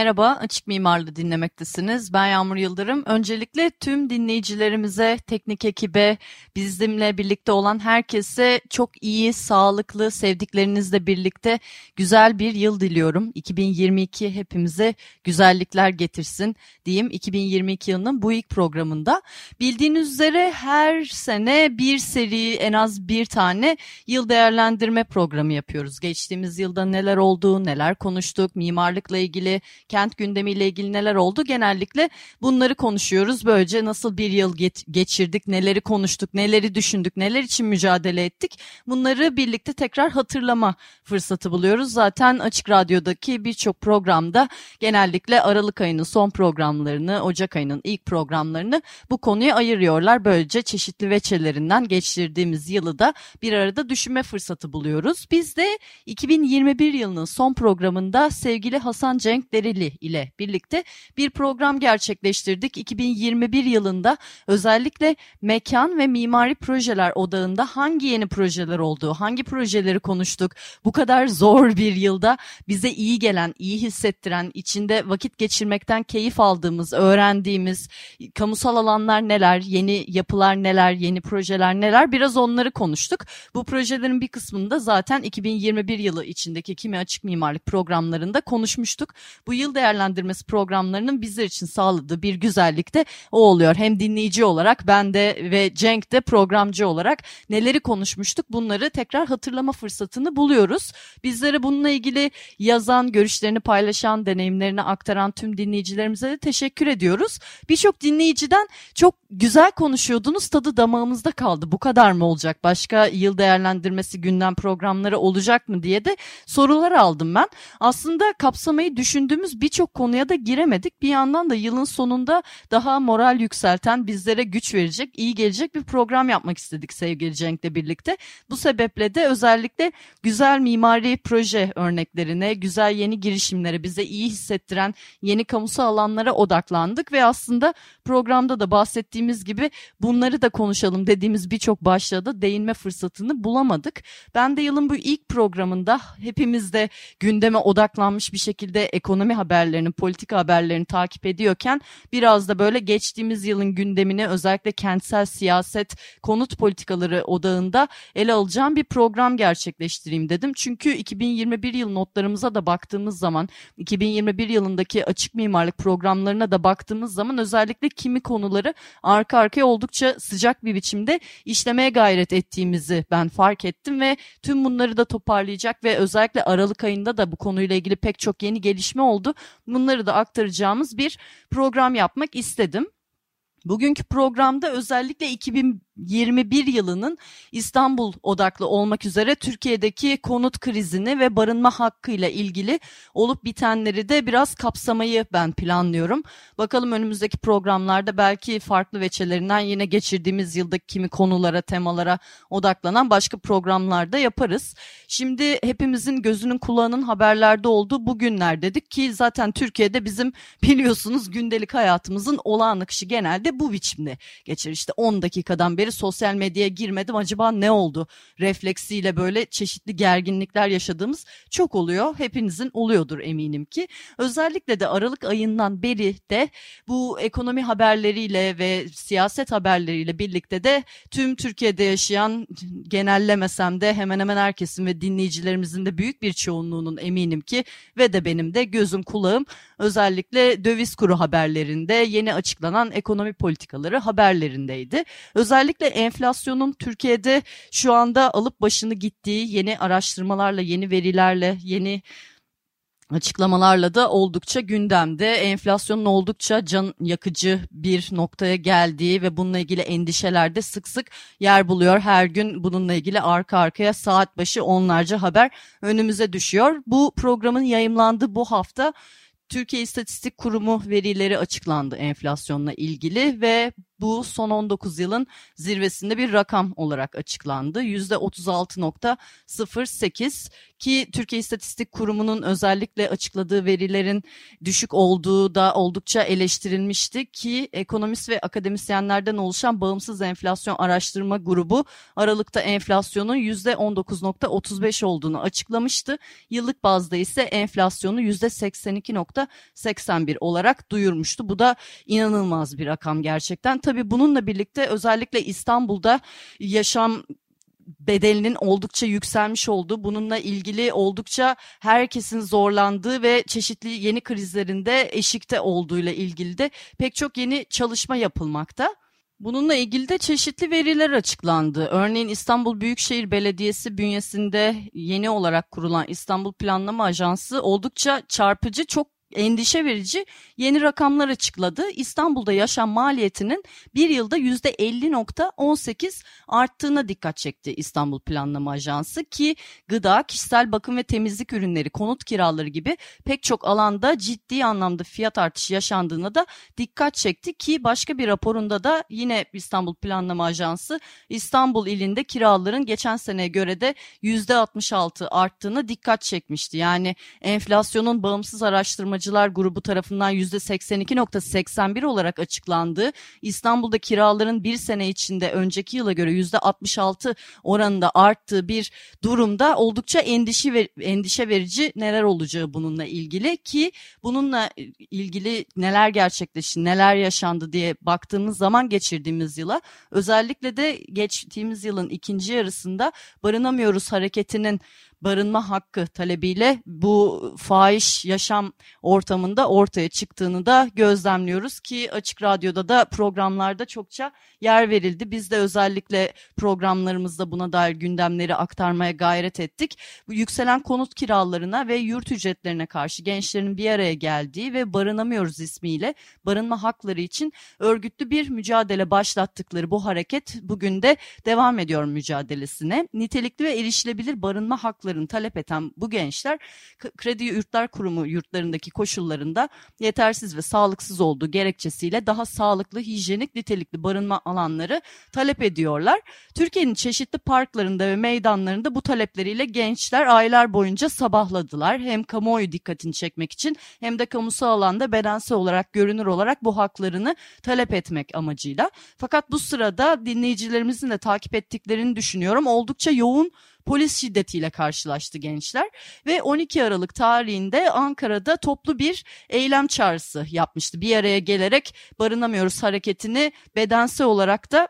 Merhaba, Açık Mimarlı dinlemektesiniz. Ben Yağmur Yıldırım. Öncelikle tüm dinleyicilerimize, teknik ekibe, bizimle birlikte olan herkese çok iyi, sağlıklı, sevdiklerinizle birlikte güzel bir yıl diliyorum. 2022 hepimize güzellikler getirsin diyeyim. 2022 yılının bu ilk programında. Bildiğiniz üzere her sene bir seri, en az bir tane yıl değerlendirme programı yapıyoruz. Geçtiğimiz yılda neler oldu, neler konuştuk, mimarlıkla ilgili kent gündemiyle ilgili neler oldu genellikle bunları konuşuyoruz. Böylece nasıl bir yıl geçirdik, neleri konuştuk, neleri düşündük, neler için mücadele ettik bunları birlikte tekrar hatırlama fırsatı buluyoruz. Zaten Açık Radyo'daki birçok programda genellikle Aralık ayının son programlarını, Ocak ayının ilk programlarını bu konuya ayırıyorlar. Böylece çeşitli veçelerinden geçirdiğimiz yılı da bir arada düşünme fırsatı buluyoruz. Biz de 2021 yılının son programında sevgili Hasan Cenk Dereli Dereli ile birlikte bir program gerçekleştirdik. 2021 yılında özellikle mekan ve mimari projeler odağında hangi yeni projeler olduğu, hangi projeleri konuştuk. Bu kadar zor bir yılda bize iyi gelen, iyi hissettiren, içinde vakit geçirmekten keyif aldığımız, öğrendiğimiz kamusal alanlar neler, yeni yapılar neler, yeni projeler neler biraz onları konuştuk. Bu projelerin bir kısmını da zaten 2021 yılı içindeki kimi açık mimarlık programlarında konuşmuştuk. Bu yıl değerlendirmesi programlarının bizler için sağladığı bir güzellik de o oluyor. Hem dinleyici olarak ben de ve Cenk de programcı olarak neleri konuşmuştuk bunları tekrar hatırlama fırsatını buluyoruz. Bizlere bununla ilgili yazan, görüşlerini paylaşan, deneyimlerini aktaran tüm dinleyicilerimize de teşekkür ediyoruz. Birçok dinleyiciden çok güzel konuşuyordunuz tadı damağımızda kaldı. Bu kadar mı olacak? Başka yıl değerlendirmesi gündem programları olacak mı diye de sorular aldım ben. Aslında kapsamayı düşündüğümüz birçok konuya da giremedik. Bir yandan da yılın sonunda daha moral yükselten, bizlere güç verecek, iyi gelecek bir program yapmak istedik sevgili Cenk'le birlikte. Bu sebeple de özellikle güzel mimari proje örneklerine, güzel yeni girişimlere, bize iyi hissettiren yeni kamusal alanlara odaklandık ve aslında programda da bahsettiğimiz gibi bunları da konuşalım dediğimiz birçok başlığa da değinme fırsatını bulamadık. Ben de yılın bu ilk programında hepimiz de gündeme odaklanmış bir şekilde ekonomi haberlerini, politika haberlerini takip ediyorken biraz da böyle geçtiğimiz yılın gündemini özellikle kentsel siyaset, konut politikaları odağında ele alacağım bir program gerçekleştireyim dedim. Çünkü 2021 yıl notlarımıza da baktığımız zaman, 2021 yılındaki açık mimarlık programlarına da baktığımız zaman özellikle kimi konuları arka arkaya oldukça sıcak bir biçimde işlemeye gayret ettiğimizi ben fark ettim ve tüm bunları da toparlayacak ve özellikle Aralık ayında da bu konuyla ilgili pek çok yeni gelişme oldu. Bunları da aktaracağımız bir program yapmak istedim. Bugünkü programda özellikle 2000 21 yılının İstanbul odaklı olmak üzere Türkiye'deki konut krizini ve barınma hakkıyla ilgili olup bitenleri de biraz kapsamayı ben planlıyorum. Bakalım önümüzdeki programlarda belki farklı veçelerinden yine geçirdiğimiz yıldaki kimi konulara, temalara odaklanan başka programlarda yaparız. Şimdi hepimizin gözünün kulağının haberlerde olduğu bugünler dedik ki zaten Türkiye'de bizim biliyorsunuz gündelik hayatımızın olağan akışı genelde bu biçimde geçer. İşte 10 dakikadan beri sosyal medyaya girmedim acaba ne oldu refleksiyle böyle çeşitli gerginlikler yaşadığımız çok oluyor. Hepinizin oluyordur eminim ki. Özellikle de Aralık ayından beri de bu ekonomi haberleriyle ve siyaset haberleriyle birlikte de tüm Türkiye'de yaşayan genellemesem de hemen hemen herkesin ve dinleyicilerimizin de büyük bir çoğunluğunun eminim ki ve de benim de gözüm kulağım özellikle döviz kuru haberlerinde yeni açıklanan ekonomi politikaları haberlerindeydi. Özellikle enflasyonun Türkiye'de şu anda alıp başını gittiği yeni araştırmalarla, yeni verilerle, yeni açıklamalarla da oldukça gündemde. Enflasyonun oldukça can yakıcı bir noktaya geldiği ve bununla ilgili endişelerde sık sık yer buluyor. Her gün bununla ilgili arka arkaya saat başı onlarca haber önümüze düşüyor. Bu programın yayımlandığı bu hafta Türkiye İstatistik Kurumu verileri açıklandı enflasyonla ilgili ve bu son 19 yılın zirvesinde bir rakam olarak açıklandı. %36.08 ki Türkiye İstatistik Kurumu'nun özellikle açıkladığı verilerin düşük olduğu da oldukça eleştirilmişti ki ekonomist ve akademisyenlerden oluşan bağımsız enflasyon araştırma grubu Aralık'ta enflasyonun %19.35 olduğunu açıklamıştı. Yıllık bazda ise enflasyonu %82.81 olarak duyurmuştu. Bu da inanılmaz bir rakam gerçekten. Tabii bununla birlikte özellikle İstanbul'da yaşam bedelinin oldukça yükselmiş olduğu, bununla ilgili oldukça herkesin zorlandığı ve çeşitli yeni krizlerinde eşikte olduğuyla ilgili de pek çok yeni çalışma yapılmakta. Bununla ilgili de çeşitli veriler açıklandı. Örneğin İstanbul Büyükşehir Belediyesi bünyesinde yeni olarak kurulan İstanbul Planlama Ajansı oldukça çarpıcı, çok endişe verici yeni rakamlar açıkladı. İstanbul'da yaşam maliyetinin bir yılda %50.18 arttığına dikkat çekti İstanbul Planlama Ajansı ki gıda, kişisel bakım ve temizlik ürünleri, konut kiraları gibi pek çok alanda ciddi anlamda fiyat artışı yaşandığına da dikkat çekti ki başka bir raporunda da yine İstanbul Planlama Ajansı İstanbul ilinde kiraların geçen seneye göre de %66 arttığına dikkat çekmişti. Yani enflasyonun bağımsız araştırma Kiracılar Grubu tarafından %82.81 olarak açıklandı. İstanbul'da kiraların bir sene içinde önceki yıla göre %66 oranında arttığı bir durumda oldukça endişe, ver, endişe verici neler olacağı bununla ilgili ki bununla ilgili neler gerçekleşti, neler yaşandı diye baktığımız zaman geçirdiğimiz yıla özellikle de geçtiğimiz yılın ikinci yarısında barınamıyoruz hareketinin barınma hakkı talebiyle bu fahiş yaşam ortamında ortaya çıktığını da gözlemliyoruz ki Açık Radyo'da da programlarda çokça yer verildi. Biz de özellikle programlarımızda buna dair gündemleri aktarmaya gayret ettik. Bu yükselen konut kiralarına ve yurt ücretlerine karşı gençlerin bir araya geldiği ve barınamıyoruz ismiyle barınma hakları için örgütlü bir mücadele başlattıkları bu hareket bugün de devam ediyor mücadelesine. Nitelikli ve erişilebilir barınma hakları haklarını talep eden bu gençler Kredi Yurtlar Kurumu yurtlarındaki koşullarında yetersiz ve sağlıksız olduğu gerekçesiyle daha sağlıklı, hijyenik, nitelikli barınma alanları talep ediyorlar. Türkiye'nin çeşitli parklarında ve meydanlarında bu talepleriyle gençler aylar boyunca sabahladılar. Hem kamuoyu dikkatini çekmek için hem de kamusal alanda bedensel olarak görünür olarak bu haklarını talep etmek amacıyla. Fakat bu sırada dinleyicilerimizin de takip ettiklerini düşünüyorum. Oldukça yoğun polis şiddetiyle karşılaştı gençler ve 12 Aralık tarihinde Ankara'da toplu bir eylem çağrısı yapmıştı. Bir araya gelerek barınamıyoruz hareketini bedensel olarak da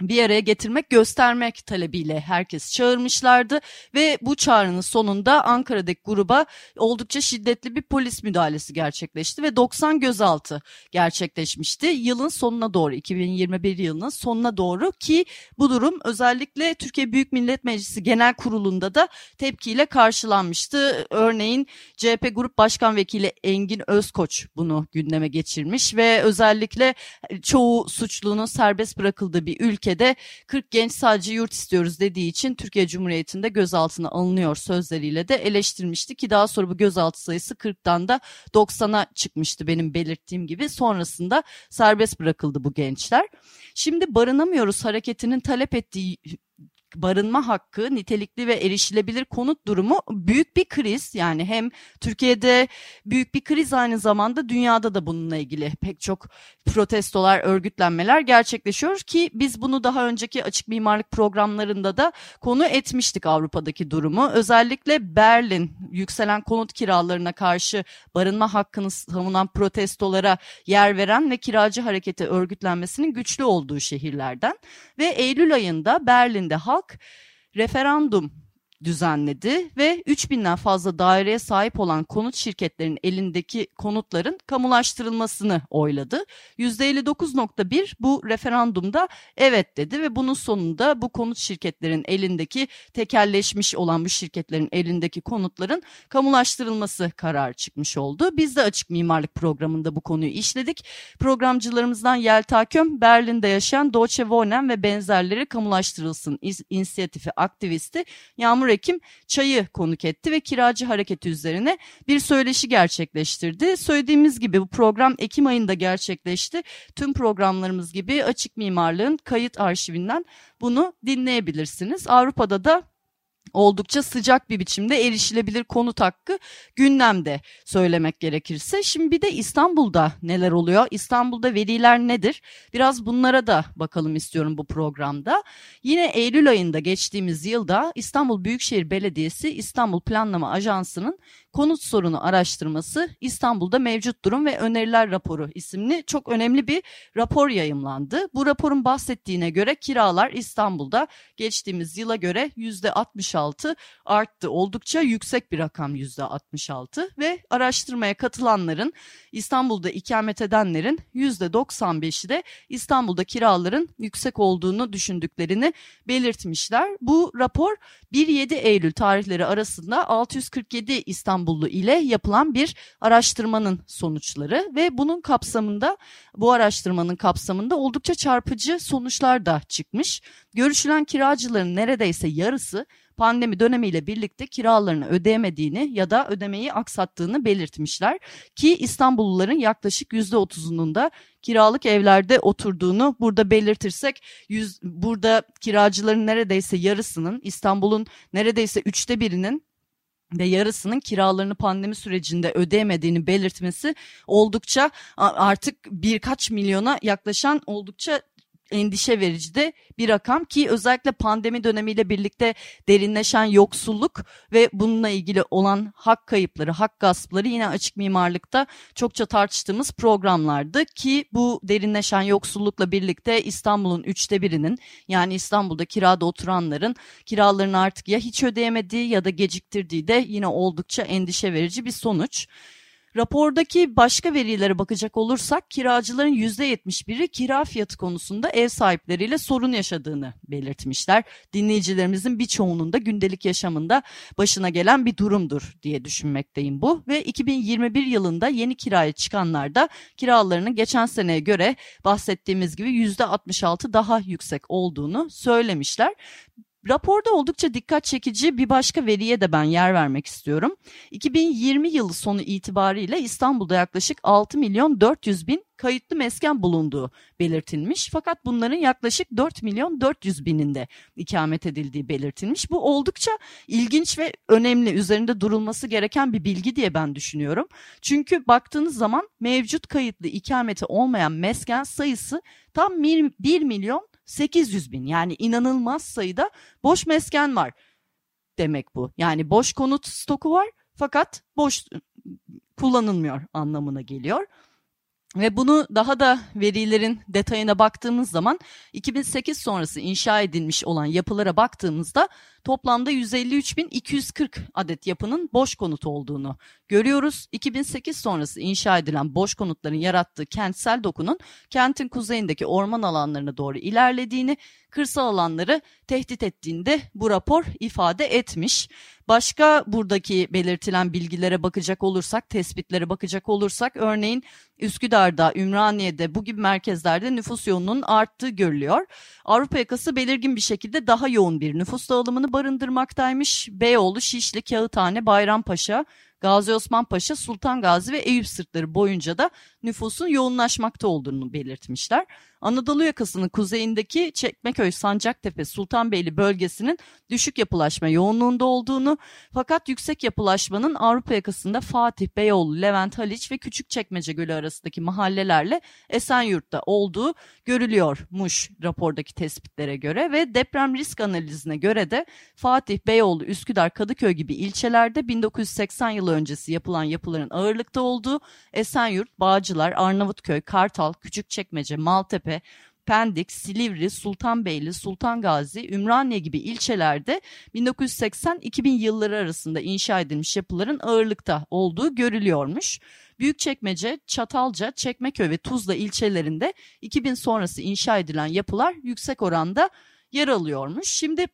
bir araya getirmek, göstermek talebiyle herkes çağırmışlardı ve bu çağrının sonunda Ankara'daki gruba oldukça şiddetli bir polis müdahalesi gerçekleşti ve 90 gözaltı gerçekleşmişti. Yılın sonuna doğru 2021 yılının sonuna doğru ki bu durum özellikle Türkiye Büyük Millet Meclisi Genel Kurulu'nda da tepkiyle karşılanmıştı. Örneğin CHP Grup Başkan Vekili Engin Özkoç bunu gündeme geçirmiş ve özellikle çoğu suçlunun serbest bırakıldığı bir ülke ülkede 40 genç sadece yurt istiyoruz dediği için Türkiye Cumhuriyeti'nde gözaltına alınıyor sözleriyle de eleştirmişti ki daha sonra bu gözaltı sayısı 40'tan da 90'a çıkmıştı benim belirttiğim gibi. Sonrasında serbest bırakıldı bu gençler. Şimdi barınamıyoruz hareketinin talep ettiği barınma hakkı, nitelikli ve erişilebilir konut durumu büyük bir kriz. Yani hem Türkiye'de büyük bir kriz aynı zamanda dünyada da bununla ilgili pek çok protestolar, örgütlenmeler gerçekleşiyor ki biz bunu daha önceki açık mimarlık programlarında da konu etmiştik Avrupa'daki durumu. Özellikle Berlin yükselen konut kiralarına karşı barınma hakkını savunan protestolara yer veren ve kiracı hareketi örgütlenmesinin güçlü olduğu şehirlerden ve Eylül ayında Berlin'de halk halk referandum düzenledi ve 3000'den fazla daireye sahip olan konut şirketlerinin elindeki konutların kamulaştırılmasını oyladı. %59.1 bu referandumda evet dedi ve bunun sonunda bu konut şirketlerin elindeki tekelleşmiş olan bu şirketlerin elindeki konutların kamulaştırılması kararı çıkmış oldu. Biz de açık mimarlık programında bu konuyu işledik. Programcılarımızdan Yelta Köm, Berlin'de yaşayan Deutsche Wohnen ve benzerleri kamulaştırılsın inisiyatifi aktivisti Yağmur Ekim çayı konuk etti ve kiracı hareketi üzerine bir söyleşi gerçekleştirdi. Söylediğimiz gibi bu program Ekim ayında gerçekleşti. Tüm programlarımız gibi açık mimarlığın kayıt arşivinden bunu dinleyebilirsiniz. Avrupa'da da oldukça sıcak bir biçimde erişilebilir konut hakkı gündemde söylemek gerekirse. Şimdi bir de İstanbul'da neler oluyor? İstanbul'da veliler nedir? Biraz bunlara da bakalım istiyorum bu programda. Yine Eylül ayında geçtiğimiz yılda İstanbul Büyükşehir Belediyesi İstanbul Planlama Ajansı'nın konut sorunu araştırması İstanbul'da mevcut durum ve öneriler raporu isimli çok önemli bir rapor yayımlandı. Bu raporun bahsettiğine göre kiralar İstanbul'da geçtiğimiz yıla göre %66 arttı. Oldukça yüksek bir rakam %66 ve araştırmaya katılanların İstanbul'da ikamet edenlerin %95'i de İstanbul'da kiraların yüksek olduğunu düşündüklerini belirtmişler. Bu rapor 1-7 Eylül tarihleri arasında 647 İstanbullu ile yapılan bir araştırmanın sonuçları ve bunun kapsamında bu araştırmanın kapsamında oldukça çarpıcı sonuçlar da çıkmış. Görüşülen kiracıların neredeyse yarısı pandemi dönemiyle birlikte kiralarını ödeyemediğini ya da ödemeyi aksattığını belirtmişler ki İstanbulluların yaklaşık %30'unun da kiralık evlerde oturduğunu burada belirtirsek yüz, burada kiracıların neredeyse yarısının İstanbul'un neredeyse üçte birinin ve yarısının kiralarını pandemi sürecinde ödeyemediğini belirtmesi oldukça artık birkaç milyona yaklaşan oldukça endişe verici de bir rakam ki özellikle pandemi dönemiyle birlikte derinleşen yoksulluk ve bununla ilgili olan hak kayıpları, hak gaspları yine açık mimarlıkta çokça tartıştığımız programlardı ki bu derinleşen yoksullukla birlikte İstanbul'un üçte birinin yani İstanbul'da kirada oturanların kiralarını artık ya hiç ödeyemediği ya da geciktirdiği de yine oldukça endişe verici bir sonuç. Rapordaki başka verilere bakacak olursak kiracıların %71'i kira fiyatı konusunda ev sahipleriyle sorun yaşadığını belirtmişler. Dinleyicilerimizin birçoğunun da gündelik yaşamında başına gelen bir durumdur diye düşünmekteyim bu. Ve 2021 yılında yeni kiraya çıkanlar da kiralarının geçen seneye göre bahsettiğimiz gibi %66 daha yüksek olduğunu söylemişler. Raporda oldukça dikkat çekici bir başka veriye de ben yer vermek istiyorum. 2020 yılı sonu itibariyle İstanbul'da yaklaşık 6 milyon 400 bin kayıtlı mesken bulunduğu belirtilmiş. Fakat bunların yaklaşık 4 milyon 400 bininde ikamet edildiği belirtilmiş. Bu oldukça ilginç ve önemli üzerinde durulması gereken bir bilgi diye ben düşünüyorum. Çünkü baktığınız zaman mevcut kayıtlı ikameti olmayan mesken sayısı tam 1 milyon 800 bin yani inanılmaz sayıda boş mesken var demek bu. Yani boş konut stoku var fakat boş kullanılmıyor anlamına geliyor. Ve bunu daha da verilerin detayına baktığımız zaman 2008 sonrası inşa edilmiş olan yapılara baktığımızda toplamda 153.240 adet yapının boş konut olduğunu görüyoruz. 2008 sonrası inşa edilen boş konutların yarattığı kentsel dokunun kentin kuzeyindeki orman alanlarına doğru ilerlediğini, kırsal alanları tehdit ettiğinde bu rapor ifade etmiş. Başka buradaki belirtilen bilgilere bakacak olursak, tespitlere bakacak olursak örneğin Üsküdar'da, Ümraniye'de bu gibi merkezlerde nüfus yoğunluğunun arttığı görülüyor. Avrupa yakası belirgin bir şekilde daha yoğun bir nüfus dağılımını barındırmaktaymış. Beyoğlu, Şişli, Kağıthane, Bayrampaşa, Gazi Osman Paşa, Sultan Gazi ve Eyüp Sırtları boyunca da nüfusun yoğunlaşmakta olduğunu belirtmişler. Anadolu yakasının kuzeyindeki Çekmeköy, Sancaktepe, Sultanbeyli bölgesinin düşük yapılaşma yoğunluğunda olduğunu fakat yüksek yapılaşmanın Avrupa yakasında Fatih, Beyoğlu, Levent, Haliç ve Küçükçekmece Gölü arasındaki mahallelerle Esenyurt'ta olduğu görülüyormuş rapordaki tespitlere göre ve deprem risk analizine göre de Fatih, Beyoğlu, Üsküdar, Kadıköy gibi ilçelerde 1980 yılı öncesi yapılan yapıların ağırlıkta olduğu Esenyurt, Bağcılar, Arnavutköy, Kartal, Küçükçekmece, Maltepe, Pendik, Silivri, Sultanbeyli, Sultan Gazi, Ümraniye gibi ilçelerde 1980-2000 yılları arasında inşa edilmiş yapıların ağırlıkta olduğu görülüyormuş. Büyükçekmece, Çatalca, Çekmeköy ve Tuzla ilçelerinde 2000 sonrası inşa edilen yapılar yüksek oranda yer alıyormuş. Şimdi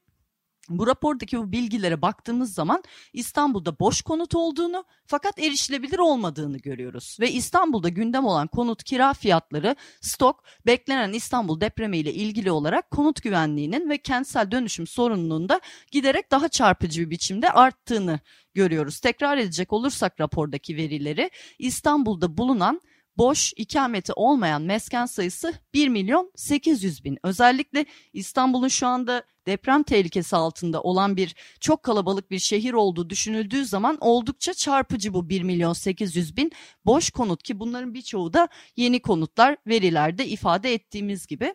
bu rapordaki bu bilgilere baktığımız zaman İstanbul'da boş konut olduğunu fakat erişilebilir olmadığını görüyoruz. Ve İstanbul'da gündem olan konut kira fiyatları, stok, beklenen İstanbul depremiyle ilgili olarak konut güvenliğinin ve kentsel dönüşüm sorununun giderek daha çarpıcı bir biçimde arttığını görüyoruz. Tekrar edecek olursak rapordaki verileri İstanbul'da bulunan boş ikameti olmayan mesken sayısı 1 milyon 800 bin. Özellikle İstanbul'un şu anda deprem tehlikesi altında olan bir çok kalabalık bir şehir olduğu düşünüldüğü zaman oldukça çarpıcı bu 1 milyon 800 bin boş konut ki bunların birçoğu da yeni konutlar verilerde ifade ettiğimiz gibi.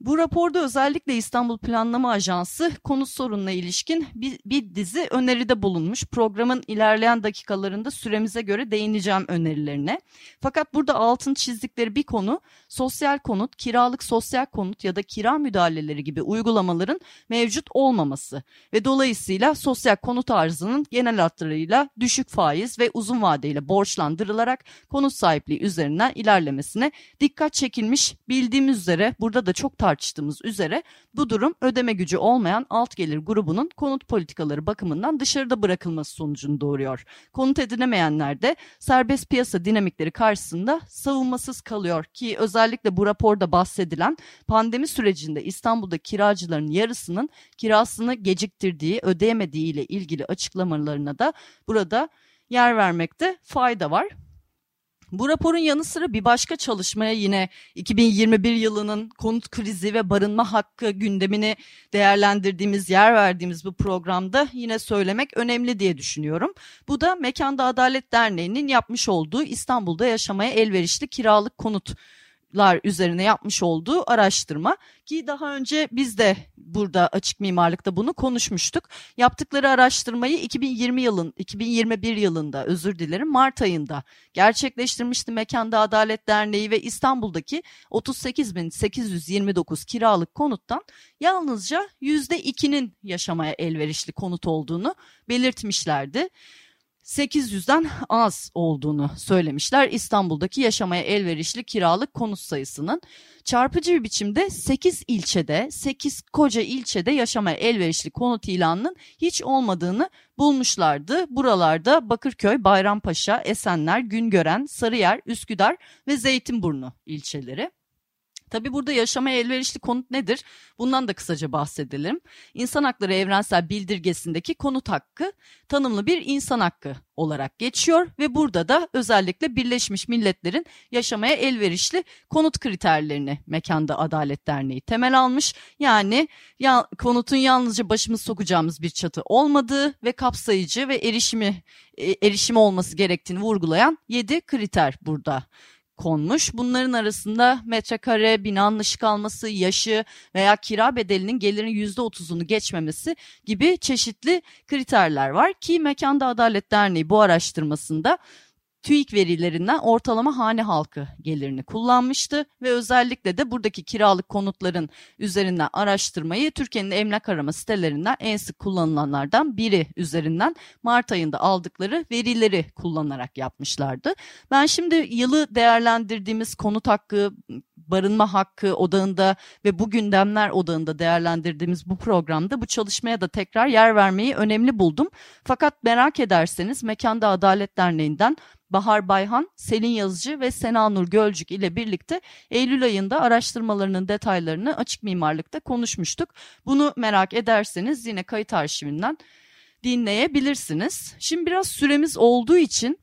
Bu raporda özellikle İstanbul Planlama Ajansı konut sorununa ilişkin bir, bir dizi öneride bulunmuş. Programın ilerleyen dakikalarında süremize göre değineceğim önerilerine. Fakat burada altın çizdikleri bir konu sosyal konut, kiralık sosyal konut ya da kira müdahaleleri gibi uygulamaların mevcut olmaması ve dolayısıyla sosyal konut arzının genel hatlarıyla düşük faiz ve uzun vadeyle borçlandırılarak konut sahipliği üzerinden ilerlemesine dikkat çekilmiş. Bildiğimiz üzere burada da çok tartıştığımız üzere bu durum ödeme gücü olmayan alt gelir grubunun konut politikaları bakımından dışarıda bırakılması sonucunu doğuruyor. Konut edinemeyenler de serbest piyasa dinamikleri karşısında savunmasız kalıyor ki özellikle bu raporda bahsedilen pandemi sürecinde İstanbul'da kiracıların yarısının kirasını geciktirdiği, ödeyemediği ile ilgili açıklamalarına da burada yer vermekte fayda var. Bu raporun yanı sıra bir başka çalışmaya yine 2021 yılının konut krizi ve barınma hakkı gündemini değerlendirdiğimiz, yer verdiğimiz bu programda yine söylemek önemli diye düşünüyorum. Bu da Mekanda Adalet Derneği'nin yapmış olduğu İstanbul'da yaşamaya elverişli kiralık konut üzerine yapmış olduğu araştırma ki daha önce biz de burada açık mimarlıkta bunu konuşmuştuk. Yaptıkları araştırmayı 2020 yılın 2021 yılında özür dilerim Mart ayında gerçekleştirmişti Mekanda Adalet Derneği ve İstanbul'daki 38.829 kiralık konuttan yalnızca %2'nin yaşamaya elverişli konut olduğunu belirtmişlerdi. 800'den az olduğunu söylemişler İstanbul'daki yaşamaya elverişli kiralık konut sayısının. Çarpıcı bir biçimde 8 ilçede, 8 koca ilçede yaşamaya elverişli konut ilanının hiç olmadığını bulmuşlardı. Buralarda Bakırköy, Bayrampaşa, Esenler, Güngören, Sarıyer, Üsküdar ve Zeytinburnu ilçeleri. Tabi burada yaşamaya elverişli konut nedir? Bundan da kısaca bahsedelim. İnsan Hakları Evrensel Bildirgesi'ndeki konut hakkı tanımlı bir insan hakkı olarak geçiyor ve burada da özellikle Birleşmiş Milletler'in yaşamaya elverişli konut kriterlerini Mekanda Adalet Derneği temel almış. Yani ya, konutun yalnızca başımız sokacağımız bir çatı olmadığı ve kapsayıcı ve erişimi e, erişimi olması gerektiğini vurgulayan 7 kriter burada konmuş. Bunların arasında metrekare, binanın ışık alması, yaşı veya kira bedelinin gelirin %30'unu geçmemesi gibi çeşitli kriterler var ki Mekanda Adalet Derneği bu araştırmasında TÜİK verilerinden ortalama hane halkı gelirini kullanmıştı ve özellikle de buradaki kiralık konutların üzerinden araştırmayı Türkiye'nin emlak arama sitelerinden en sık kullanılanlardan biri üzerinden Mart ayında aldıkları verileri kullanarak yapmışlardı. Ben şimdi yılı değerlendirdiğimiz konut hakkı, barınma hakkı odağında ve bu gündemler odağında değerlendirdiğimiz bu programda bu çalışmaya da tekrar yer vermeyi önemli buldum. Fakat merak ederseniz Mekanda Adalet Derneği'nden Bahar Bayhan, Selin Yazıcı ve Senanur Gölcük ile birlikte Eylül ayında araştırmalarının detaylarını açık mimarlıkta konuşmuştuk. Bunu merak ederseniz yine kayıt arşivinden dinleyebilirsiniz. Şimdi biraz süremiz olduğu için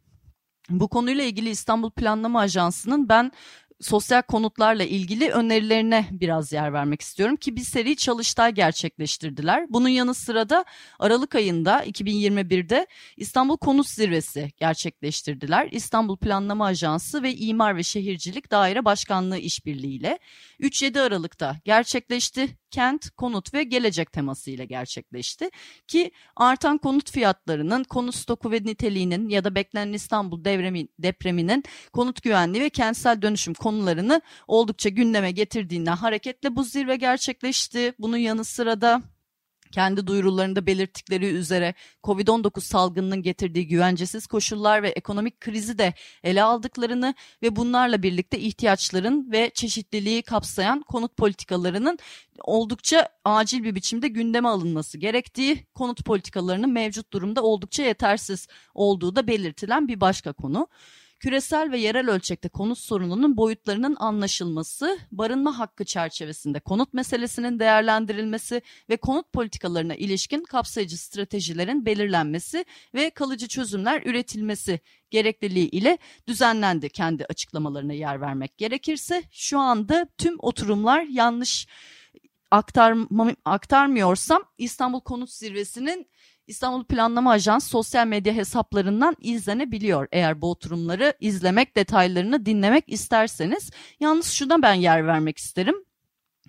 bu konuyla ilgili İstanbul Planlama Ajansı'nın ben sosyal konutlarla ilgili önerilerine biraz yer vermek istiyorum ki bir seri çalıştay gerçekleştirdiler. Bunun yanı sıra da Aralık ayında 2021'de İstanbul Konut Zirvesi gerçekleştirdiler. İstanbul Planlama Ajansı ve İmar ve Şehircilik Daire Başkanlığı işbirliğiyle 3-7 Aralık'ta gerçekleşti kent, konut ve gelecek teması ile gerçekleşti. Ki artan konut fiyatlarının, konut stoku ve niteliğinin ya da beklenen İstanbul devremi, depreminin konut güvenliği ve kentsel dönüşüm konularını oldukça gündeme getirdiğinden hareketle bu zirve gerçekleşti. Bunun yanı sıra da kendi duyurularında belirttikleri üzere Covid-19 salgınının getirdiği güvencesiz koşullar ve ekonomik krizi de ele aldıklarını ve bunlarla birlikte ihtiyaçların ve çeşitliliği kapsayan konut politikalarının oldukça acil bir biçimde gündeme alınması gerektiği, konut politikalarının mevcut durumda oldukça yetersiz olduğu da belirtilen bir başka konu küresel ve yerel ölçekte konut sorununun boyutlarının anlaşılması, barınma hakkı çerçevesinde konut meselesinin değerlendirilmesi ve konut politikalarına ilişkin kapsayıcı stratejilerin belirlenmesi ve kalıcı çözümler üretilmesi gerekliliği ile düzenlendi kendi açıklamalarına yer vermek gerekirse. Şu anda tüm oturumlar yanlış aktarma, aktarmıyorsam İstanbul Konut Zirvesi'nin İstanbul Planlama Ajans sosyal medya hesaplarından izlenebiliyor. Eğer bu oturumları izlemek, detaylarını dinlemek isterseniz. Yalnız şuna ben yer vermek isterim.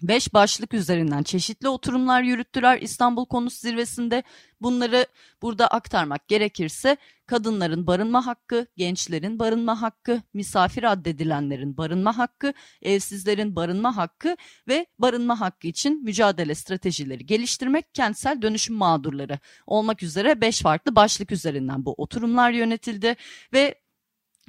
Beş başlık üzerinden çeşitli oturumlar yürüttüler İstanbul Konut Zirvesi'nde. Bunları burada aktarmak gerekirse kadınların barınma hakkı, gençlerin barınma hakkı, misafir addedilenlerin barınma hakkı, evsizlerin barınma hakkı ve barınma hakkı için mücadele stratejileri geliştirmek, kentsel dönüşüm mağdurları olmak üzere beş farklı başlık üzerinden bu oturumlar yönetildi ve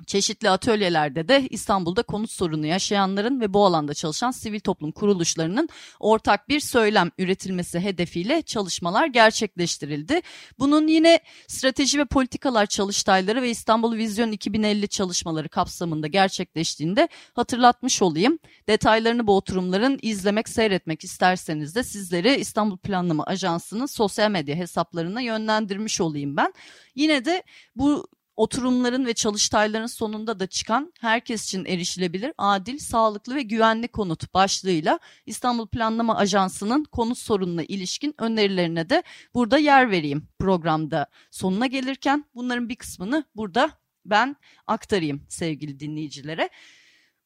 Çeşitli atölyelerde de İstanbul'da konut sorunu yaşayanların ve bu alanda çalışan sivil toplum kuruluşlarının ortak bir söylem üretilmesi hedefiyle çalışmalar gerçekleştirildi. Bunun yine strateji ve politikalar çalıştayları ve İstanbul Vizyon 2050 çalışmaları kapsamında gerçekleştiğinde hatırlatmış olayım. Detaylarını bu oturumların izlemek, seyretmek isterseniz de sizleri İstanbul Planlama Ajansı'nın sosyal medya hesaplarına yönlendirmiş olayım ben. Yine de bu oturumların ve çalıştayların sonunda da çıkan herkes için erişilebilir, adil, sağlıklı ve güvenli konut başlığıyla İstanbul Planlama Ajansı'nın konut sorununa ilişkin önerilerine de burada yer vereyim programda sonuna gelirken bunların bir kısmını burada ben aktarayım sevgili dinleyicilere.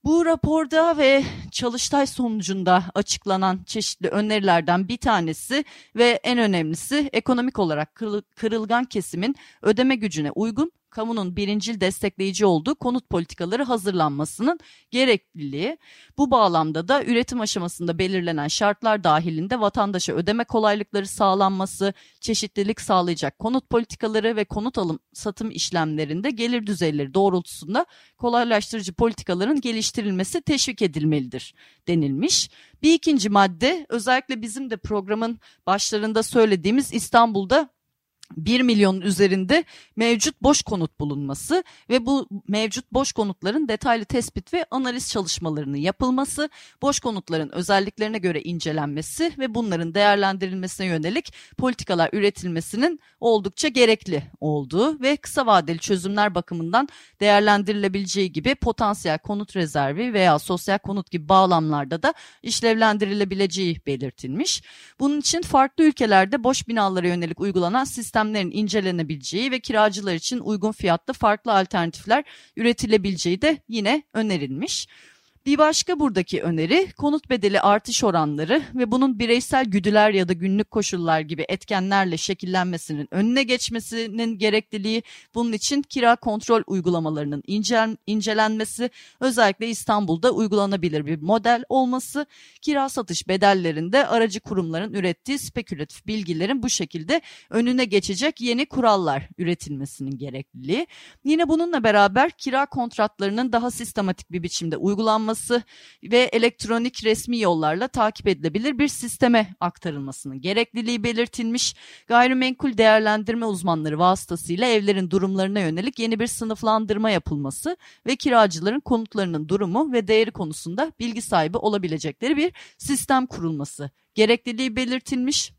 Bu raporda ve çalıştay sonucunda açıklanan çeşitli önerilerden bir tanesi ve en önemlisi ekonomik olarak kırılgan kesimin ödeme gücüne uygun kamunun birincil destekleyici olduğu konut politikaları hazırlanmasının gerekliliği. Bu bağlamda da üretim aşamasında belirlenen şartlar dahilinde vatandaşa ödeme kolaylıkları sağlanması, çeşitlilik sağlayacak konut politikaları ve konut alım satım işlemlerinde gelir düzeyleri doğrultusunda kolaylaştırıcı politikaların geliştirilmesi teşvik edilmelidir denilmiş. Bir ikinci madde özellikle bizim de programın başlarında söylediğimiz İstanbul'da 1 milyonun üzerinde mevcut boş konut bulunması ve bu mevcut boş konutların detaylı tespit ve analiz çalışmalarının yapılması, boş konutların özelliklerine göre incelenmesi ve bunların değerlendirilmesine yönelik politikalar üretilmesinin oldukça gerekli olduğu ve kısa vadeli çözümler bakımından değerlendirilebileceği gibi potansiyel konut rezervi veya sosyal konut gibi bağlamlarda da işlevlendirilebileceği belirtilmiş. Bunun için farklı ülkelerde boş binalara yönelik uygulanan sistem sistemlerin incelenebileceği ve kiracılar için uygun fiyatlı farklı alternatifler üretilebileceği de yine önerilmiş. Bir başka buradaki öneri konut bedeli artış oranları ve bunun bireysel güdüler ya da günlük koşullar gibi etkenlerle şekillenmesinin önüne geçmesinin gerekliliği, bunun için kira kontrol uygulamalarının incel, incelenmesi, özellikle İstanbul'da uygulanabilir bir model olması, kira satış bedellerinde aracı kurumların ürettiği spekülatif bilgilerin bu şekilde önüne geçecek yeni kurallar üretilmesinin gerekliliği. Yine bununla beraber kira kontratlarının daha sistematik bir biçimde uygulanması aktarılması ve elektronik resmi yollarla takip edilebilir bir sisteme aktarılmasının gerekliliği belirtilmiş. Gayrimenkul değerlendirme uzmanları vasıtasıyla evlerin durumlarına yönelik yeni bir sınıflandırma yapılması ve kiracıların konutlarının durumu ve değeri konusunda bilgi sahibi olabilecekleri bir sistem kurulması gerekliliği belirtilmiş.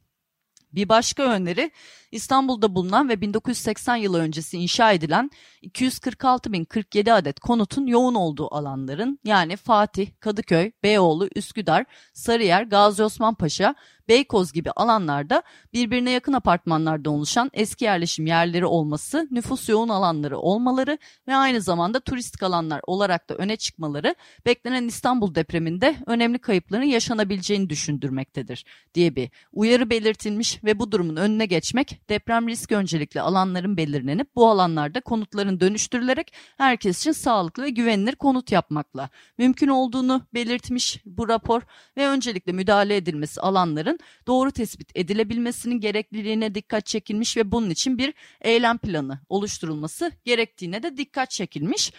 Bir başka öneri İstanbul'da bulunan ve 1980 yılı öncesi inşa edilen 246.047 adet konutun yoğun olduğu alanların yani Fatih, Kadıköy, Beyoğlu, Üsküdar, Sarıyer, Gazi Osman Paşa, Beykoz gibi alanlarda birbirine yakın apartmanlarda oluşan eski yerleşim yerleri olması, nüfus yoğun alanları olmaları ve aynı zamanda turistik alanlar olarak da öne çıkmaları beklenen İstanbul depreminde önemli kayıpların yaşanabileceğini düşündürmektedir diye bir uyarı belirtilmiş ve bu durumun önüne geçmek deprem risk öncelikli alanların belirlenip bu alanlarda konutların dönüştürülerek herkes için sağlıklı ve güvenilir konut yapmakla mümkün olduğunu belirtmiş bu rapor ve öncelikle müdahale edilmesi alanların doğru tespit edilebilmesinin gerekliliğine dikkat çekilmiş ve bunun için bir eylem planı oluşturulması gerektiğine de dikkat çekilmiş.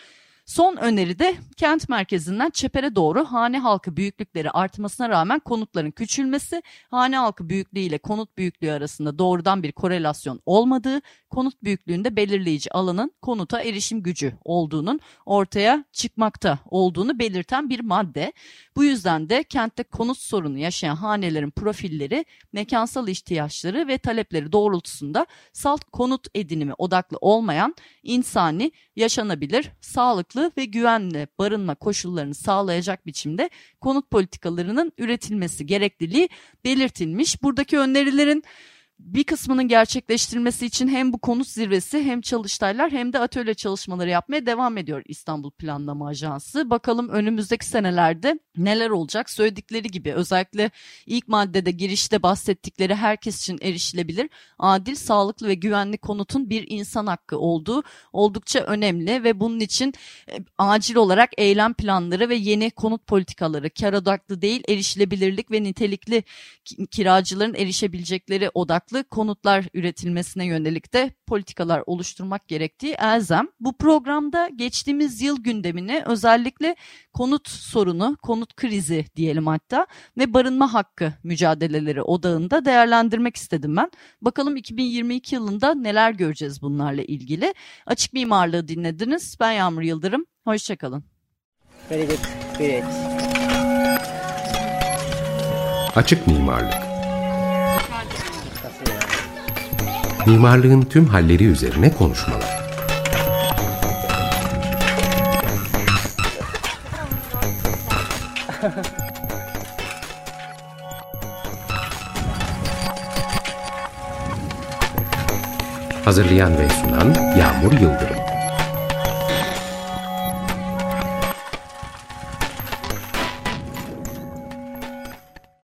Son öneri de kent merkezinden çepere doğru hane halkı büyüklükleri artmasına rağmen konutların küçülmesi, hane halkı büyüklüğü ile konut büyüklüğü arasında doğrudan bir korelasyon olmadığı, konut büyüklüğünde belirleyici alanın konuta erişim gücü olduğunun ortaya çıkmakta olduğunu belirten bir madde. Bu yüzden de kentte konut sorunu yaşayan hanelerin profilleri, mekansal ihtiyaçları ve talepleri doğrultusunda salt konut edinimi odaklı olmayan insani, yaşanabilir, sağlıklı ve güvenli barınma koşullarını sağlayacak biçimde konut politikalarının üretilmesi gerekliliği belirtilmiş. Buradaki önerilerin bir kısmının gerçekleştirilmesi için hem bu konut zirvesi hem çalıştaylar hem de atölye çalışmaları yapmaya devam ediyor İstanbul Planlama Ajansı. Bakalım önümüzdeki senelerde neler olacak? Söyledikleri gibi özellikle ilk maddede girişte bahsettikleri herkes için erişilebilir, adil, sağlıklı ve güvenli konutun bir insan hakkı olduğu oldukça önemli ve bunun için e, acil olarak eylem planları ve yeni konut politikaları, kar odaklı değil erişilebilirlik ve nitelikli kiracıların erişebilecekleri odak farklı konutlar üretilmesine yönelik de politikalar oluşturmak gerektiği elzem. Bu programda geçtiğimiz yıl gündemine özellikle konut sorunu, konut krizi diyelim hatta ve barınma hakkı mücadeleleri odağında değerlendirmek istedim ben. Bakalım 2022 yılında neler göreceğiz bunlarla ilgili. Açık mimarlığı dinlediniz. Ben Yağmur Yıldırım. Hoşçakalın. Very good. Great. Açık mimarlık mimarlığın tüm halleri üzerine konuşmalar. Hazırlayan ve sunan Yağmur Yıldırım